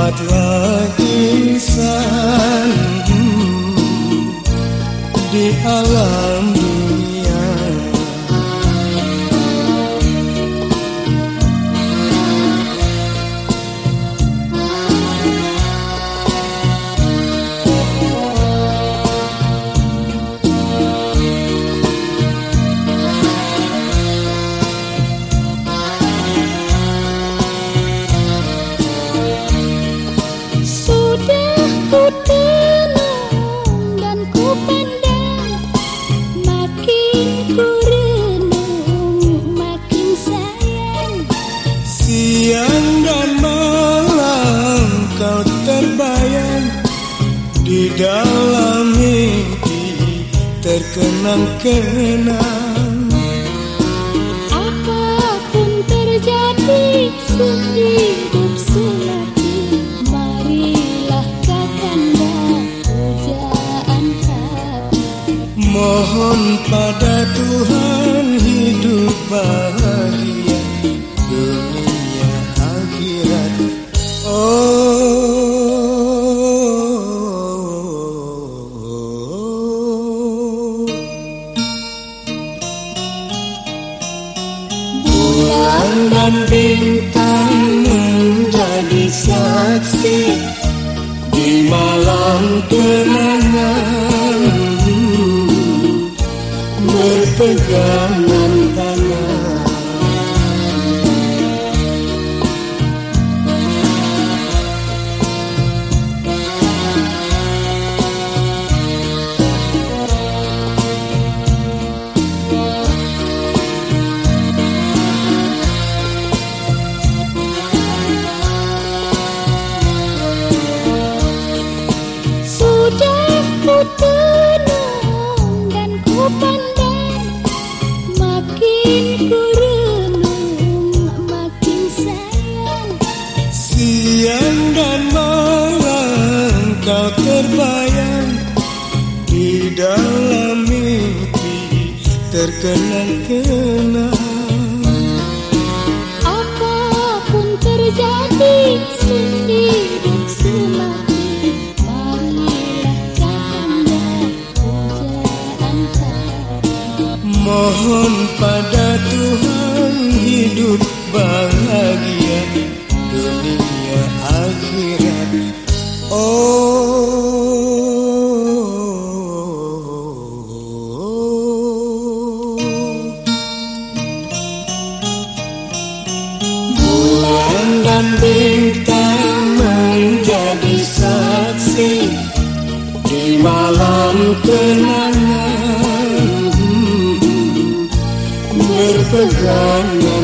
Dapatlah insan di alam dalam mimpi terkenang-kenang Apa pun terjadi sehidup semati Marilah kakanda pujaan hati. Mohon pada Tuhan hidup bahagia dan bintang menjadi saksi di malam kenangan. Berpegangan kau terbayang di dalam mimpi terkenang-kenang. Apa pun terjadi sehidup semati Mohon pada Tuhan hidup bahagia bintang menjadi saksi di malam kenangan. Berpegangan